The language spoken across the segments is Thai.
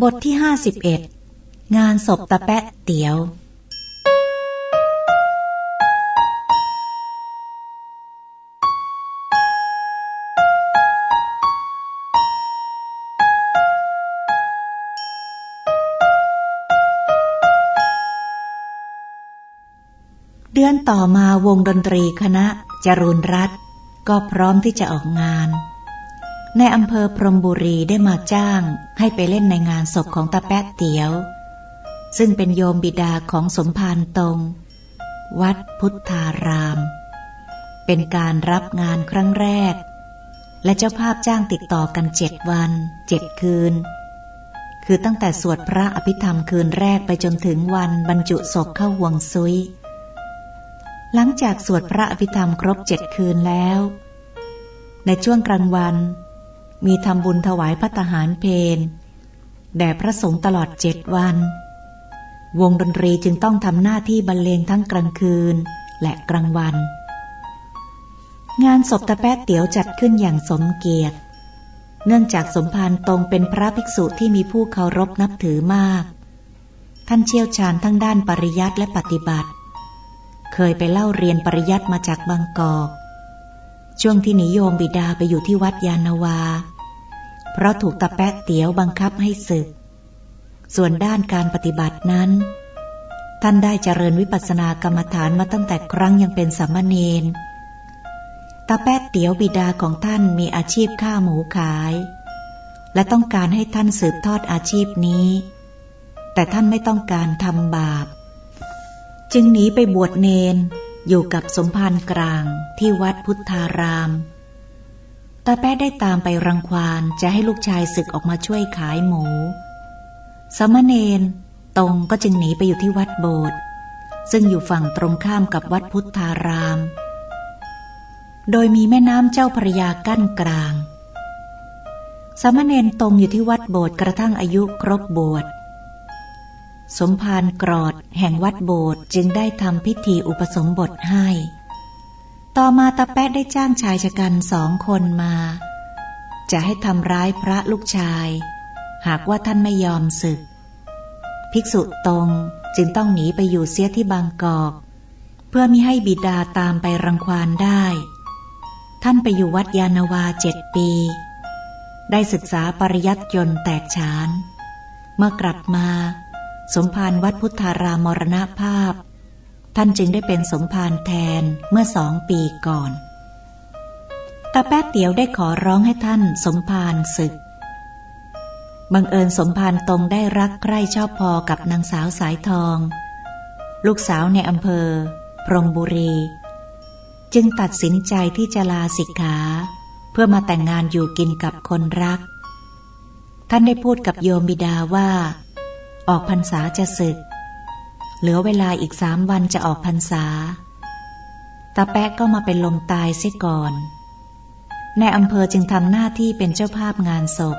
บทที่ห้าสิบเอ็ดงานศพตะแปะเตี๋ยว เดือนต่อมาวงดนตรีคณะจรุนรัตก็พร้อมที่จะออกงาน ในอำเภอพรมบุรีได้มาจ้างให้ไปเล่นในงานศพของตาแป๊ะเตียว ซึ่งเป็นโยมบิดาของสมภารตรง วัดพุทธาราม เป็นการรับงานครั้งแรก และเจ้าภาพจ้างติดต่อกันเจ็ดวันเจ็ดคืน คือตั้งแต่สวดพระอภิธรรมคืนแรกไปจนถึงวันบรรจุศพเข้าห่วงซุย หลังจากสวดพระอภิธรรมครบเจ็ดคืนแล้ว ในช่วงกลางวัน มีทำบุญถวายพระทหารเพนแด่พระสงฆ์ตลอดเจ็ดวัน วงดนตรีจึงต้องทำหน้าที่บรรเลงทั้งกลางคืนและกลางวัน งานศพตะแป๊ะเตี๋ยวจัดขึ้นอย่างสมเกียรติ เนื่องจากสมภารตรงเป็นพระภิกษุที่มีผู้เคารพนับถือมาก ท่านเชี่ยวชาญทั้งด้านปริยัติและปฏิบัติ เคยไปเล่าเรียนปริยัติมาจากบางกอกช่วงที่นิยมบิดาไปอยู่ที่วัดยานาวา เพราะถูกตะแปะเตี๋ยวบังคับให้ศึก ส่วนด้านการปฏิบัตินั้น ท่านได้เจริญวิปัสสนากรรมฐานมาตั้งแต่ครั้งยังเป็นสามเณรตาแป๊ะเตี๋ยวบิดาของท่านมีอาชีพฆ่าหมูขาย และต้องการให้ท่านสืบทอดอาชีพนี้ แต่ท่านไม่ต้องการทำบาป จึงหนีไปบวชเนนอยู่กับสมภารกลางที่วัดพุทธาราม ตาแป๊ะได้ตามไปรังควานจะให้ลูกชายศึกออกมาช่วยขายหมู สมณเณรตรงก็จึงหนีไปอยู่ที่วัดโบสถ์ซึ่งอยู่ฝั่งตรงข้ามกับวัดพุทธาราม โดยมีแม่น้ำเจ้าพระยากั้นกลาง สมณเณรตรงอยู่ที่วัดโบสถ์กระทั่งอายุครบบวชสมภารกรอดแห่งวัดโบสถ์จึงได้ทำพิธีอุปสมบทให้ ต่อมาตาแป๊ะได้จ้างชายชะกันสองคนมา จะให้ทำร้ายพระลูกชาย หากว่าท่านไม่ยอมศึก ภิกษุตรงจึงต้องหนีไปอยู่เสียที่บางกอก เพื่อมิให้บิดาตามไปรังควานได้ ท่านไปอยู่วัดยานาวาเจ็ดปี ได้ศึกษาปริยัติยนต์แตกฉาน เมื่อกลับมา สมภารวัดพุทธารามมรณภาพ ท่านจึงได้เป็นสมภารแทนเมื่อสองปีก่อน ตาแป๊ะเตียวได้ขอร้องให้ท่านสมภารศึก บังเอิญสมภารตรงได้รักใคร่ชอบพอกับนางสาวสายทอง ลูกสาวในอำเภอ พรมบุรี จึงตัดสินใจที่จะลาสิกขา เพื่อมาแต่งงานอยู่กินกับคนรัก ท่านได้พูดกับโยมบิดาว่า ออกพรรษาจะศึก เหลือเวลาอีกสามวันจะออกพรรษา ตาแปะก็มาเป็นลมตายเสียก่อน ในอำเภอจึงทำหน้าที่เป็นเจ้าภาพงานศพ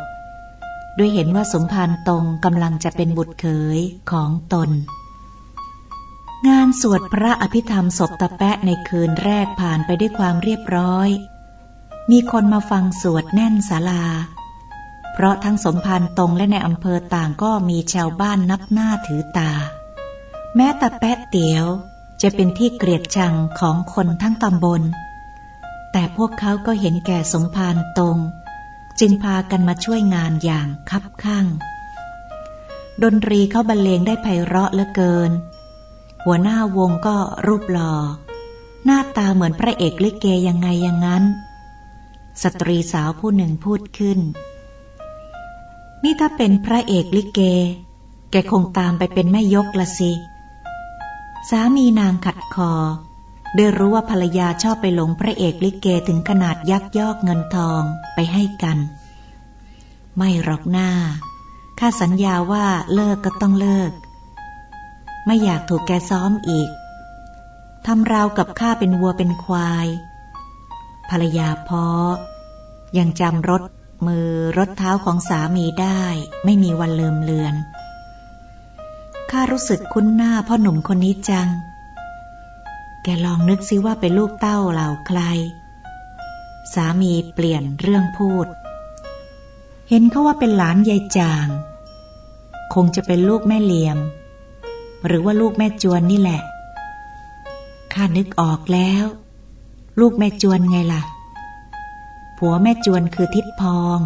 ด้วยเห็นว่าสมภารตรงกำลังจะเป็นบุตรเขยของตน งานสวดพระอภิธรรมศพตะแปะในคืนแรกผ่านไปด้วยความเรียบร้อย มีคนมาฟังสวดแน่นศาลาเพราะทั้งสมภารตรงและในอำเภอต่างก็มีชาวบ้านนับหน้าถือตา แม้แตะแป๊ะเตี๋ยวจะเป็นที่เกลียดชังของคนทั้งตำบล แต่พวกเขาก็เห็นแก่สมภารตรง จึงพากันมาช่วยงานอย่างคับข้าง ดนตรีเขาบรรเลงได้ไพเราะเหลือเกิน หัวหน้าวงก็รูปหลอ่อ หน้าตาเหมือนพระเอกลิเกยังไงอย่างนั้น สตรีสาวผู้หนึ่งพูดขึ้น นี่ถ้าเป็นพระเอกลิเก แกคงตามไปเป็นแม่ยกละสิ สามีนางขัดคอได้รู้ว่าภรรยาชอบไปหลงพระเอกลิเกถึงขนาดยักยอกเงินทองไปให้กัน ไม่หรอกหน้า ข้าสัญญาว่าเลิกก็ต้องเลิก ไม่อยากถูกแกซ้อมอีก ทำราวกับข้าเป็นวัวเป็นควาย ภรรยาพอยังจำรถมือรถเท้าของสามีได้ ไม่มีวันลืมเลือน ข้ารู้สึกคุ้นหน้าพ่อหนุ่มคนนี้จัง แกลองนึกซิว่าเป็นลูกเต้าเหล่าใคร สามีเปลี่ยนเรื่องพูด เห็นเขาว่าเป็นหลานยายจาง คงจะเป็นลูกแม่เหลี่ยม หรือว่าลูกแม่จวนนี่แหละ ข้านึกออกแล้ว ลูกแม่จวนไงล่ะ ผัวแม่จวนคือทิดพอง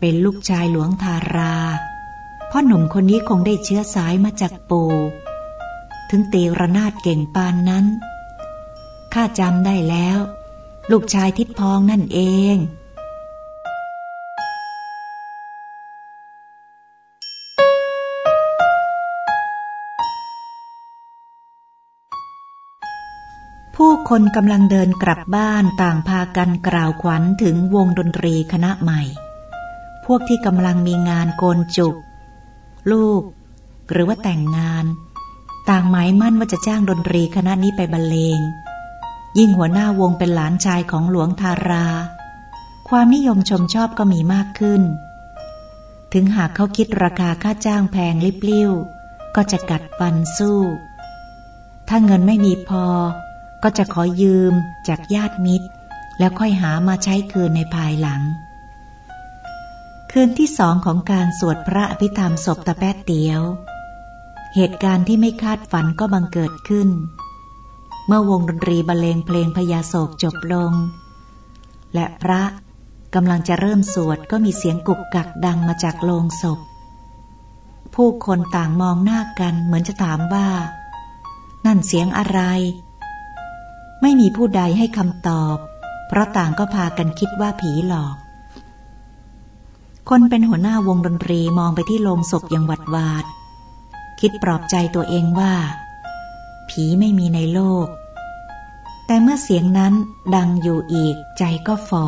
เป็นลูกชายหลวงทารา พ่อหนุ่มคนนี้คงได้เชื้อสายมาจากปู่ ถึงตีระนาดเก่งปานนั้น ข้าจำได้แล้ว ลูกชายทิดพองนั่นเองผู้คนกำลังเดินกลับบ้านต่างพากันกล่าวขวัญถึงวงดนตรีคณะใหม่ พวกที่กำลังมีงานโกนจุก ลูก หรือว่าแต่งงาน ต่างหมายมั่นว่าจะจ้างดนตรีคณะนี้ไปบรรเลง ยิ่งหัวหน้าวงเป็นหลานชายของหลวงทารา ความนิยมชมชอบก็มีมากขึ้น ถึงหากเขาคิดราคาค่าจ้างแพงลิบลิ่วก็จะกัดฟันสู้ ถ้าเงินไม่มีพอ ก็จะขอยืมจากญาติมิตร แล้วค่อยหามาใช้คืนในภายหลัง คืนที่สองของการสวดพระอภิธรรมศพตะแป๊ดเตียว เหตุการณ์ที่ไม่คาดฝันก็บังเกิดขึ้น เมื่อวงดนตรีบรรเลงเพลงพญาโศกจบลง และพระกำลังจะเริ่มสวดก็มีเสียงกุกกักดังมาจากโลงศพ ผู้คนต่างมองหน้ากันเหมือนจะถามว่า นั่นเสียงอะไร ไม่มีผู้ใดให้คำตอบ เพราะต่างก็พากันคิดว่าผีหลอก คนเป็นหัวหน้าวงดนตรีมองไปที่โลงศพอย่างหวัดหวาด คิดปลอบใจตัวเองว่า ผีไม่มีในโลก แต่เมื่อเสียงนั้นดังอยู่อีกใจก็ฟอ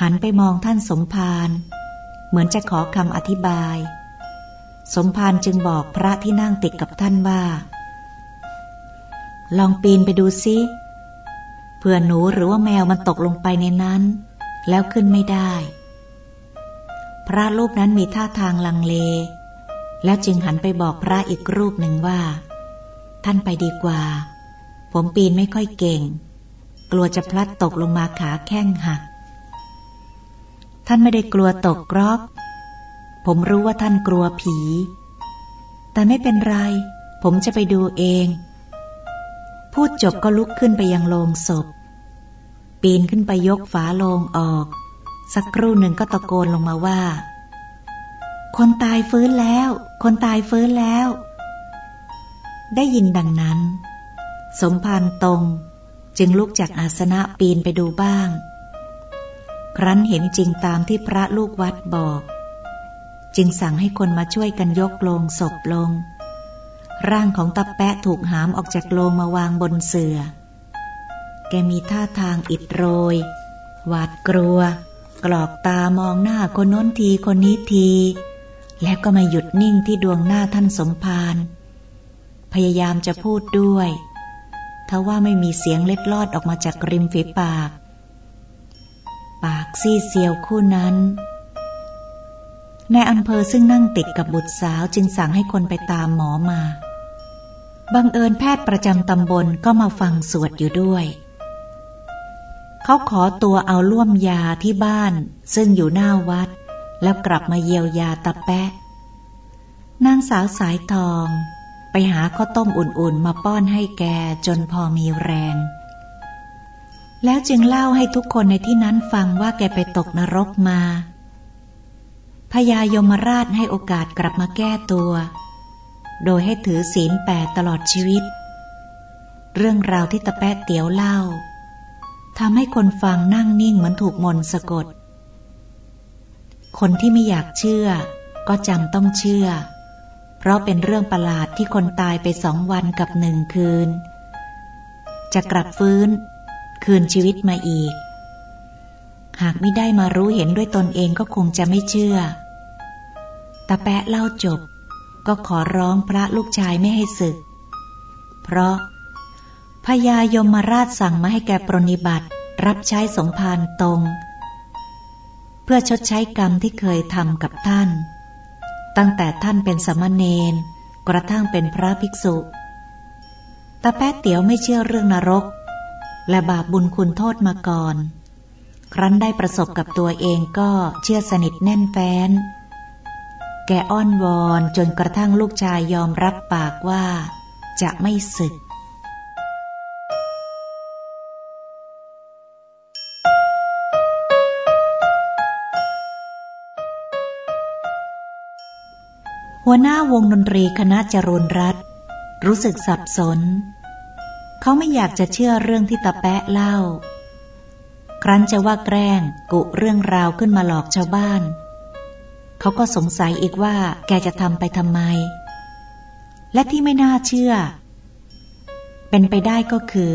หันไปมองท่านสมภารเหมือนจะขอคำอธิบาย สมภารจึงบอกพระที่นั่งติดกับท่านว่า ลองปีนไปดูซิเผื่อหนูหรือว่าแมวมันตกลงไปในนั้น แล้วขึ้นไม่ได้ พระรูปนั้นมีท่าทางลังเล แล้วจึงหันไปบอกพระอีกรูปหนึ่งว่า ท่านไปดีกว่า ผมปีนไม่ค่อยเก่ง กลัวจะพลัดตกลงมาขาแข้งหัก ท่านไม่ได้กลัวตกกรอก ผมรู้ว่าท่านกลัวผี แต่ไม่เป็นไร ผมจะไปดูเอง พูดจบก็ลุกขึ้นไปยังโลงศพ ปีนขึ้นไปยกฝาโลงออก สักครู่หนึ่งก็ตะโกนลงมาว่า คนตายฟื้นแล้ว คนตายฟื้นแล้ว ได้ยินดังนั้น สมภารตรงจึงลุกจากอาสนะปีนไปดูบ้าง ครั้นเห็นจริงตามที่พระลูกวัดบอก จึงสั่งให้คนมาช่วยกันยกโลงศพลง ร่างของตาแปะถูกหามออกจากโลงมาวางบนเสือ่อ แกมีท่าทางอิดโรย หวาดกลัว กรอกตามองหน้าคนน้นทีคนนี้ที แล้วก็มาหยุดนิ่งที่ดวงหน้าท่านสมภารพยายามจะพูดด้วยทว่าไม่มีเสียงเล็ดลอดออกมาจากริมฝีปาก ปากซี่เซียวคู่นั้นในอำเภอซึ่งนั่งติดกับบุตรสาวจึงสั่งให้คนไปตามหมอมา บังเอิญแพทย์ประจำตำบลก็มาฟังสวดอยู่ด้วย เขาขอตัวเอาล่วมยาที่บ้าน ซึ่งอยู่หน้าวัด แล้วกลับมาเยียวยาตะแปะ นางสาวสายทอง ไปหาข้าวต้มอุ่นๆ มาป้อนให้แกจนพอมีแรง แล้วจึงเล่าให้ทุกคนในที่นั้นฟังว่าแกไปตกนรกมาพญายมราชให้โอกาสกลับมาแก้ตัว โดยให้ถือศีลแปดตลอดชีวิต เรื่องราวที่ตะแปะเตี๋ยวเล่า ทำให้คนฟังนั่งนิ่งเหมือนถูกมนสะกด คนที่ไม่อยากเชื่อ ก็จำต้องเชื่อ เพราะเป็นเรื่องประหลาดที่คนตายไปสองวันกับหนึ่งคืน จะกลับฟื้น คืนชีวิตมาอีก หากไม่ได้มารู้เห็นด้วยตนเองก็คงจะไม่เชื่อตาแปะเล่าจบ ก็ขอร้องพระลูกชายไม่ให้ศึก เพราะ พญายมราชสั่งมาให้แกปรนิบัติ รับใช้สมภารตรง เพื่อชดใช้กรรมที่เคยทำกับท่าน ตั้งแต่ท่านเป็นสมณเณรกระทั่งเป็นพระภิกษุตาแป๊ะเตี๋ยวไม่เชื่อเรื่องนรก และบาปบุญคุณโทษมาก่อน ครั้นได้ประสบกับตัวเองก็เชื่อสนิทแน่นแฟ้น แกแกอ้อนวอนจนกระทั่งลูกชายยอมรับปากว่าจะไม่ศึก หัวหน้าวงดนตรีคณะจรุนรัตรู้สึกสับสน เขาไม่อยากจะเชื่อเรื่องที่ตะแปะเล่า ครั้นจะว่าแกล้งกุเรื่องราวขึ้นมาหลอกชาวบ้าน เขาก็สงสัยอีกว่าแกจะทำไปทำไม และที่ไม่น่าเชื่อ เป็นไปได้ก็คือ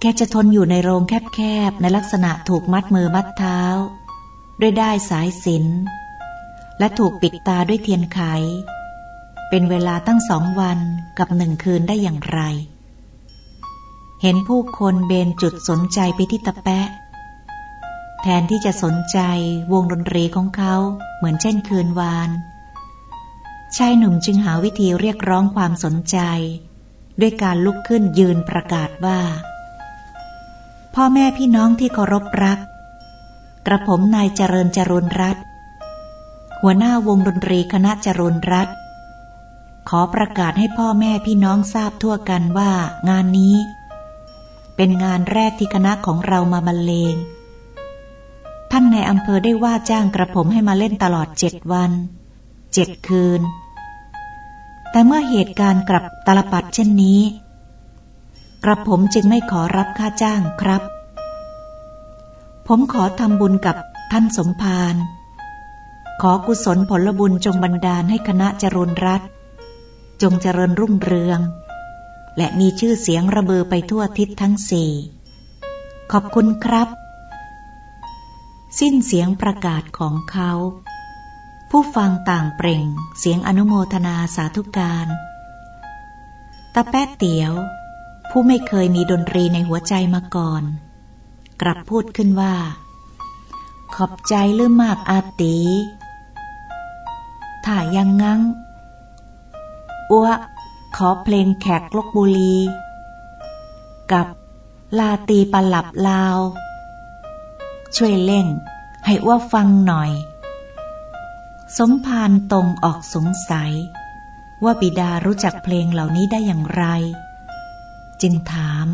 แกจะทนอยู่ในโรงแคบๆ ในลักษณะถูกมัดมือมัดเท้า ด้วยได้สายสิน และถูกปิดตาด้วยเทียนไข เป็นเวลาตั้งสองวันกับหนึ่งคืนได้อย่างไร เห็นผู้คนเบนจุดสนใจไปที่ตะแปะ แทนที่จะสนใจวงดนตรีของเขาเหมือนเช่นคืนวานชายหนุ่มจึงหาวิธีเรียกร้องความสนใจ ด้วยการลุกขึ้นยืนประกาศว่า พ่อแม่พี่น้องที่เคารพรัก กระผมนายเจริญจรุนรัต หัวหน้าวงดนตรีคณะจรุนรัตขอประกาศให้พ่อแม่พี่น้องทราบทั่วกันว่างานนี้ เป็นงานแรกที่คณะของเรามาบรรเลง ท่านในอำเภอได้ว่าจ้างกระผมให้มาเล่นตลอดเจ็ดวันเจ็ดคืน แต่เมื่อเหตุการณ์กลับตลปัดเช่นนี้ กระผมจึงไม่ขอรับค่าจ้างครับ ผมขอทำบุญกับท่านสมภาร ขอกุศลผลบุญจงบันดาลให้คณะเจริญรัตจงเจริญรุ่งเรือง และมีชื่อเสียงระเบือไปทั่วทิศทั้งสี่ขอบคุณครับ สิ้นเสียงประกาศของเขา ผู้ฟังต่างเปล่ง เสียงอนุโมทนาสาธุการตาแป๊ะเตี๋ยว ผู้ไม่เคยมีดนตรีในหัวใจมาก่อน กลับพูดขึ้นว่า ขอบใจลือมากอาตี ถ้ายังงั้งอ้วขอเพลงแขกลกบุรี กับลาตีปลับลาว ช่วยเล่น ให้อ้วฟังหน่อย สมภารตรงออกสงสัย ว่าบิดารู้จักเพลงเหล่านี้ได้อย่างไร จึงถาม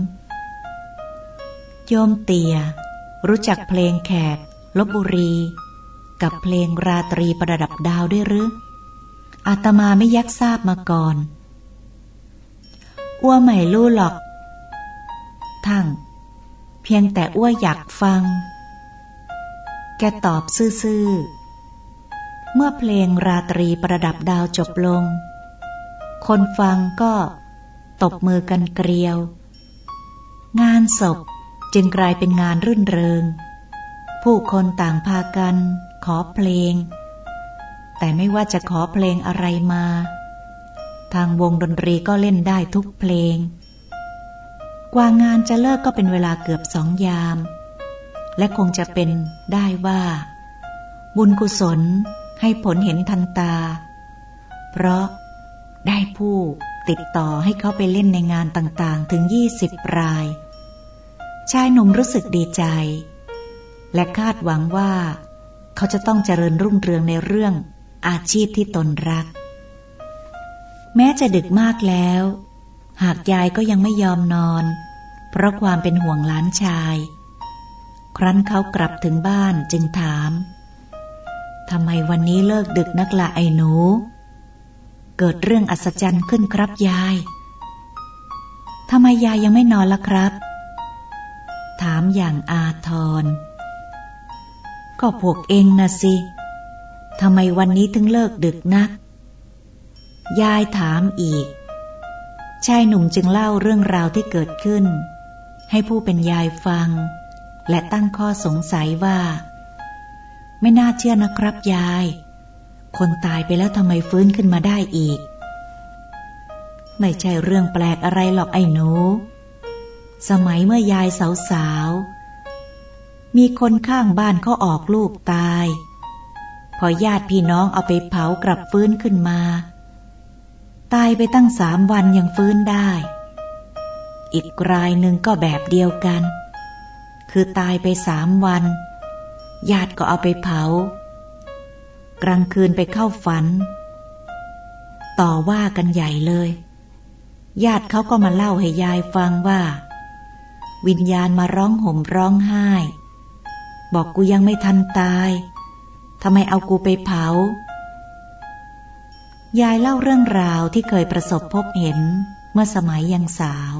โยมเตีย รู้จักเพลงแขกลบบุรี กับเพลงราตรีประดับดาวด้วยหรือ อาตมาไม่ยักทราบมาก่อน อ้วไม่รู้หรอก ทั้ง เพียงแต่อ้วอยากฟัง แกตอบซื่อๆ เมื่อเพลงราตรีประดับดาวจบลง คนฟังก็ ตบมือกันเกลียว งานศพจึงกลายเป็นงานรื่นเริง ผู้คนต่างพากัน ขอเพลง แต่ไม่ว่าจะขอเพลงอะไรมา ทางวงดนตรีก็เล่นได้ทุกเพลง กว่างานจะเลิกก็เป็นเวลาเกือบสองยาม และคงจะเป็นได้ว่า บุญกุศลให้ผลเห็นทันตา เพราะได้ผู้ติดต่อให้เขาไปเล่นในงานต่างๆ ถึงยี่สิบราย ชายหนุ่มรู้สึกดีใจ และคาดหวังว่า เขาจะต้องเจริญรุ่งเรืองในเรื่อง อาชีพที่ตนรัก แม้จะดึกมากแล้ว หากยายก็ยังไม่ยอมนอน เพราะความเป็นห่วงหลานชาย ครั้นเขากลับถึงบ้านจึงถามทำไมวันนี้เลิกดึกนักละไอ้หนู เกิดเรื่องอัศจรรย์ขึ้นครับยายทำไมยายยังไม่นอนล่ะครับ ถามอย่างอาทรก็พวกเองนะสิ ทำไมวันนี้ถึงเลิกดึกนัก ยายถามอีก ชายหนุ่มจึงเล่าเรื่องราวที่เกิดขึ้น ให้ผู้เป็นยายฟัง และตั้งข้อสงสัยว่า ไม่น่าเชื่อนะครับยาย คนตายไปแล้วทำไมฟื้นขึ้นมาได้อีก ไม่ใช่เรื่องแปลกอะไรหรอกไอ้หนู สมัยเมื่อยายสาวๆมีคนข้างบ้านเขาออกลูกตาย อญาติพี่น้องเอาไปเผากลับฟื้นขึ้นมา ตายไปตั้งสามวันยังฟื้นได้ อีกรายหนึ่งก็แบบเดียวกัน คือตายไปสามวัน ญาติก็เอาไปเผา กลางคืนไปเข้าฝัน ต่อว่ากันใหญ่เลย ญาติเขาก็มาเล่าให้ยายฟังว่า วิญญาณมาร้องห่มร้องไห้ บอกกูยังไม่ทันตาย ทำไมเอากูไปเผา ยายเล่าเรื่องราวที่เคยประสบพบเห็นเมื่อสมัยยังสาว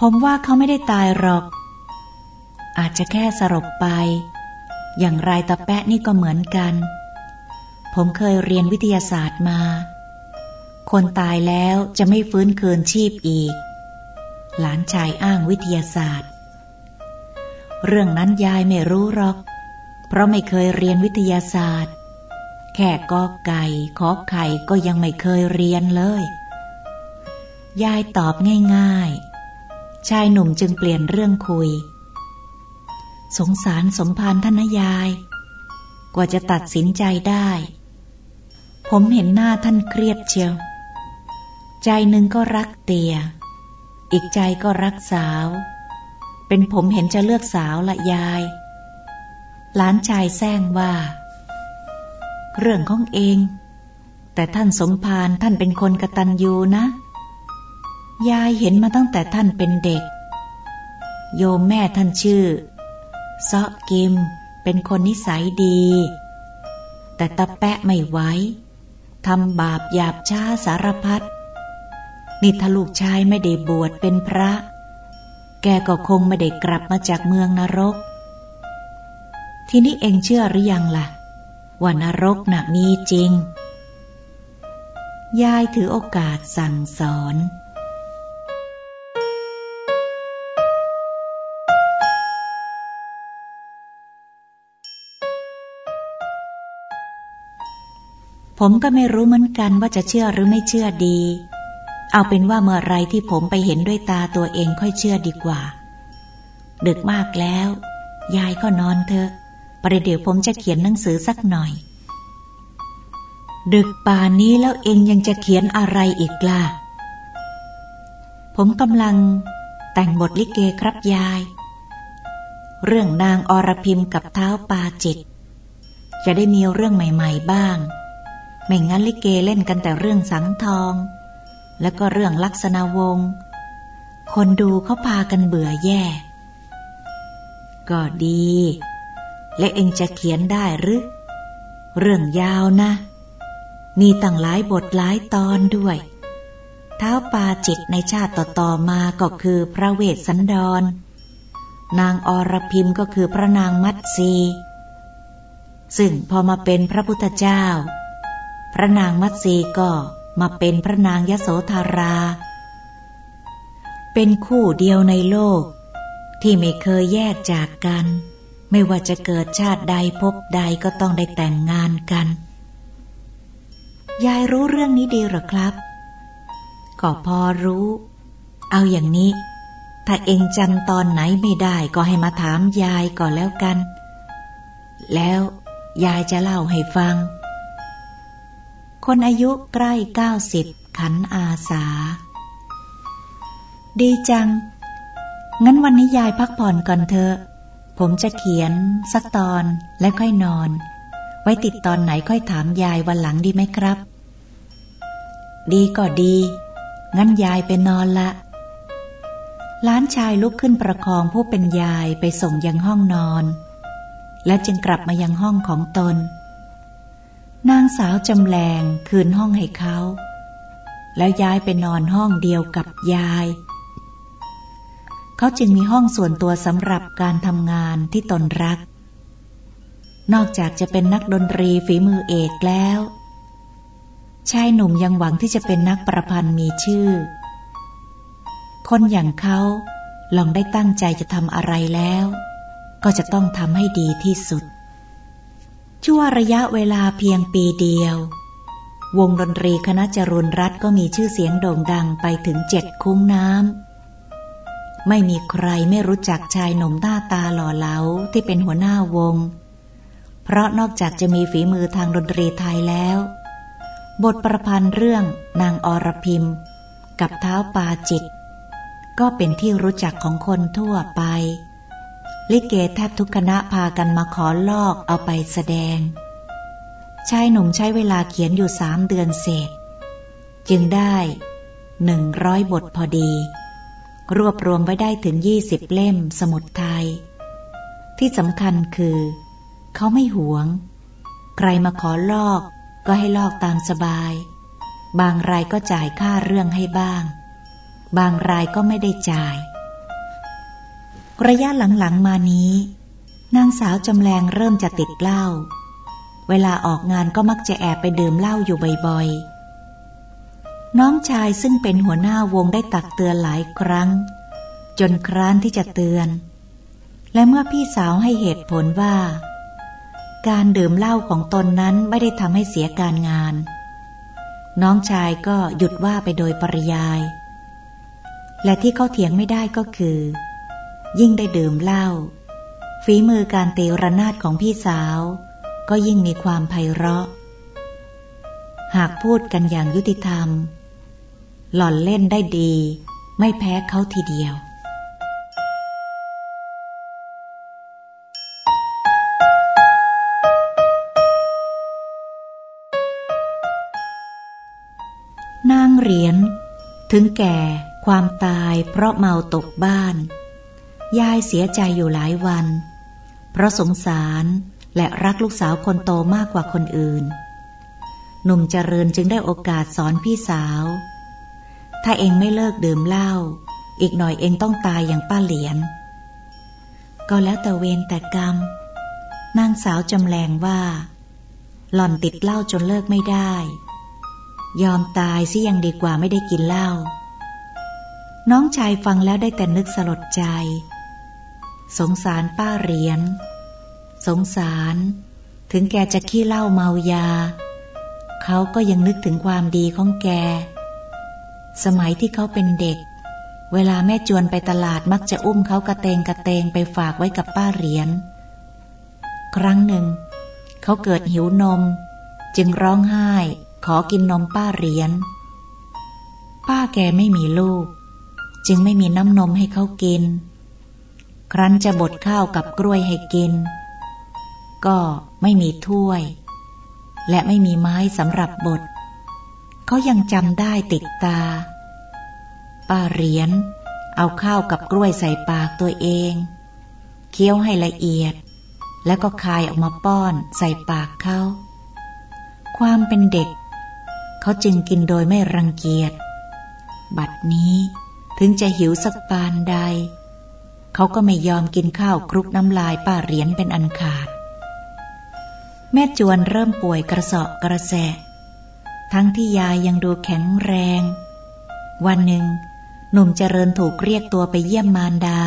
ผมว่าเขาไม่ได้ตายหรอก อาจจะแค่สลบไป อย่างไรตาแปะนี่ก็เหมือนกัน ผมเคยเรียนวิทยาศาสตร์มา คนตายแล้วจะไม่ฟื้นคืนชีพอีก หลานชายอ้างวิทยาศาสตร์ เรื่องนั้นยายไม่รู้หรอก เพราะไม่เคยเรียนวิทยาศาสตร์ แค่กอไก่ขอไข่ก็ยังไม่เคยเรียนเลย ยายตอบง่ายๆ ชายหนุ่มจึงเปลี่ยนเรื่องคุย สงสารสมภารท่านยาย กว่าจะตัดสินใจได้ ผมเห็นหน้าท่านเครียดเชียว ใจหนึ่งก็รักเตีย อีกใจก็รักสาว เป็นผมเห็นจะเลือกสาวละยาย หลานชายแซงว่า เรื่องของเอง แต่ท่านสมภารท่านเป็นคนกระตันยูนะ ยายเห็นมาตั้งแต่ท่านเป็นเด็ก โยมแม่ท่านชื่อซาะกิมเป็นคนนิสัยดี แต่ตะแปะไม่ไว้ทำบาปหยาบช้าสารพัดนี่ถ้าลูกชายไม่ได้บวชเป็นพระ แกก็คงไม่ได้กลับมาจากเมืองนรก ทีนี้เองเชื่อหรือยังละ่ะ ว่านรกน่ะมีจริง ยายถือโอกาสสั่งสอนผมก็ไม่รู้เหมือนกันว่าจะเชื่อหรือไม่เชื่อดี เอาเป็นว่าเมื่อไรที่ผมไปเห็นด้วยตาตัวเองค่อยเชื่อดีกว่า ดึกมากแล้ว ยายก็นอนเถอะ ประเดี๋ยวผมจะเขียนหนังสือสักหน่อย ดึกป่านนี้แล้วเองยังจะเขียนอะไรอีกล่ะ ผมกำลังแต่งบทลิเกครับยาย เรื่องนางอรพิมกับเท้าปาจิต จะได้มีเรื่องใหม่ ๆ บ้าง ไม่งั้นลิเกเล่นกันแต่เรื่องสังทอง แล้วก็เรื่องลักษณะวงคนดูเขาพากันเบื่อแย่ ก็ดี และเองจะเขียนได้หรือ เรื่องยาวนะ มีตั้งหลายบทหลายตอนด้วย เท้าปาจิตในชาติต่อๆมาก็คือพระเวสสันดร นางอรพิมก็คือพระนางมัตสีซึ่งพอมาเป็นพระพุทธเจ้า พระนางมัตสีก็มาเป็นพระนางยโสธารา เป็นคู่เดียวในโลกที่ไม่เคยแยกจากกัน ไม่ว่าจะเกิดชาติใดพบใดก็ต้องได้แต่งงานกัน ยายรู้เรื่องนี้ดีหรอครับ ก็พอรู้ เอาอย่างนี้ ถ้าเองจำตอนไหนไม่ได้ก็ให้มาถามยายก่อนแล้วกัน แล้วยายจะเล่าให้ฟัง คนอายุใกล้เก้าสิบขันอาสา ดีจัง งั้นวันนี้ยายพักผ่อนก่อนเถอะ ผมจะเขียน สักตอนและค่อยนอน ไว้ติดตอนไหนค่อยถามยายวันหลังดีไหมครับ ดีก็ดี งั้นยายไปนอนละล้านชายลุกขึ้นประคองผู้เป็นยายไปส่งยังห้องนอน และจึงกลับมายังห้องของตน นางสาวจำแรงคืนห้องให้เขา แล้วย้ายไปนอนห้องเดียวกับยาย เขาจึงมีห้องส่วนตัวสำหรับการทำงานที่ตนรัก นอกจากจะเป็นนักดนตรีฝีมือเอกแล้ว ชายหนุ่มยังหวังที่จะเป็นนักประพันธ์มีชื่อ คนอย่างเขาลองได้ตั้งใจจะทำอะไรแล้ว ก็จะต้องทำให้ดีที่สุด ชั่วระยะเวลาเพียงปีเดียว วงดนตรีคณะจรุนรัตก็มีชื่อเสียงโด่งดังไปถึงเจ็ดคุ้งน้ำ ไม่มีใครไม่รู้จักชายหนุ่มหน้าตาหล่อเหลาที่เป็นหัวหน้าวง เพราะนอกจากจะมีฝีมือทางดนตรีไทยแล้ว บทประพันธ์เรื่องนางอรพิมกับเท้าปาจิต ก็เป็นที่รู้จักของคนทั่วไป ลิเกแทบทุกคณะพากันมาขอลอกเอาไปแสดง ชายหนุ่มใช้เวลาเขียนอยู่สามเดือนเศษ จึงได้หนึ่งร้อยบทพอดี รวบรวมไว้ได้ถึงยี่สิบเล่มสมุดไทย ที่สำคัญคือ เขาไม่หวง ใครมาขอลอกก็ให้ลอกตามสบาย บางรายก็จ่ายค่าเรื่องให้บ้าง บางรายก็ไม่ได้จ่าย ระยะหลังๆมานี้ นางสาวจำแรงเริ่มจะติดเหล้า เวลาออกงานก็มักจะแอบไปดื่มเหล้าอยู่บ่อยๆ น้องชายซึ่งเป็นหัวหน้าวงได้ตักเตือนหลายครั้ง จนคร้านที่จะเตือน และเมื่อพี่สาวให้เหตุผลว่า การดื่มเหล้าของตนนั้นไม่ได้ทำให้เสียการงาน น้องชายก็หยุดว่าไปโดยปริยาย และที่เขาเถียงไม่ได้ก็คือ ยิ่งได้ดื่มเหล้าฝีมือการตีระนาดของพี่สาว ก็ยิ่งมีความไพเราะ หากพูดกันอย่างยุติธรรม หล่อนเล่นได้ดี ไม่แพ้เขาทีเดียว นางเหรียญถึงแก่ความตายเพราะเมาตกบ้าน ยายเสียใจอยู่หลายวัน เพราะสงสารและรักลูกสาวคนโตมากกว่าคนอื่น หนุ่มเจริญจึงได้โอกาสสอนพี่สาว ถ้าเองไม่เลิกดื่มเหล้าอีกหน่อยเองต้องตายอย่างป้าเหรียญก็แล้วแต่เวรแต่กรรม นางสาวจำแรงว่า หล่อนติดเหล้าจนเลิกไม่ได้ ยอมตายซิยังดีกว่าไม่ได้กินเหล้า น้องชายฟังแล้วได้แต่นึกสลดใจ สงสารป้าเหรียญ สงสาร ถึงแกจะขี้เหล้าเมายา เขาก็ยังนึกถึงความดีของแก สมัยที่เขาเป็นเด็ก เวลาแม่จวนไปตลาดมักจะอุ้มเขากระเตงกระเตงไปฝากไว้กับป้าเหรียญ ครั้งหนึ่ง เขาเกิดหิวนม จึงร้องไห้ ขอกินนมป้าเหรียญ ป้าแกไม่มีลูก จึงไม่มีน้ำนมให้เขากิน ครั้นจะบดข้าวกับกล้วยให้กิน ก็ไม่มีถ้วย และไม่มีไม้สำหรับบด เขายังจำได้ติดตา ป้าเหรียญเอาข้าวกับกล้วยใส่ปากตัวเอง เคี้ยวให้ละเอียด แล้วก็คายออกมาป้อนใส่ปากเขา ความเป็นเด็ก เขาจึงกินโดยไม่รังเกียจ บัดนี้ถึงจะหิวสักปานใด เขาก็ไม่ยอมกินข้าวครุกน้ำลายป้าเหรียญเป็นอันขาด แม่จวนเริ่มป่วยกระสอบกระแสะ ทั้งที่ยายยังดูแข็งแรง วันหนึ่ง หนุ่มเจริญถูกเรียกตัวไปเยี่ยมมารดา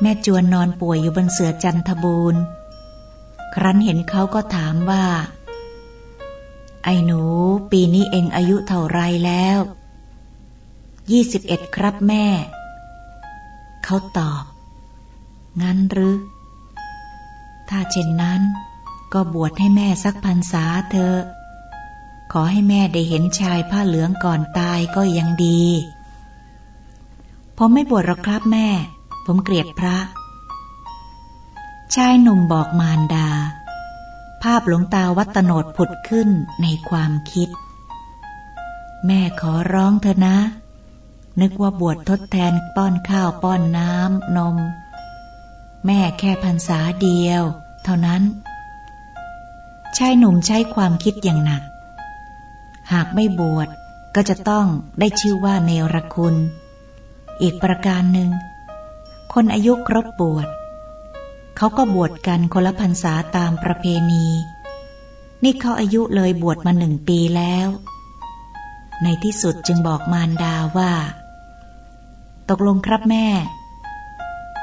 แม่จวนนอนป่วยอยู่บนเสือจันทบูรณ์ ครั้นเห็นเขาก็ถามว่า ไอ้หนู ปีนี้เองอายุเท่าไรแล้วยี่สิบเอ็ดครับแม่ เขาตอบ งั้นหรือ ถ้าเช่นนั้น ก็บวชให้แม่สักพรรษาเถอะ ขอให้แม่ได้เห็นชายผ้าเหลืองก่อนตายก็ยังดี ผมไม่บวชหรอกครับแม่ ผมเกลียดพระ ชายหนุ่มบอกมารดา ภาพหลวงตาวัตโนดผุดขึ้นในความคิด แม่ขอร้องเธอนะ นึกว่าบวชทดแทนป้อนข้าวป้อนน้ำนม แม่แค่พรรษาเดียว เท่านั้นชายหนุ่มใช้ความคิดอย่างหนัก หากไม่บวชก็จะต้องได้ชื่อว่าเนรคุณ อีกประการหนึ่ง คนอายุครบบวชเขาก็บวชกันคนละพรรษาตามประเพณี นี่เขาอายุเลยบวชมาหนึ่งปีแล้ว ในที่สุดจึงบอกมารดาว่า ตกลงครับแม่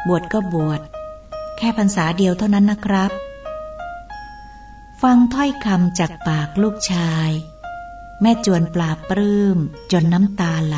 บวชก็บวช แค่พรรษาเดียวเท่านั้นนะครับ ฟังถ้อยคำจากปากลูกชาย แม่จวนปลาปลื้มจนน้ำตาไหล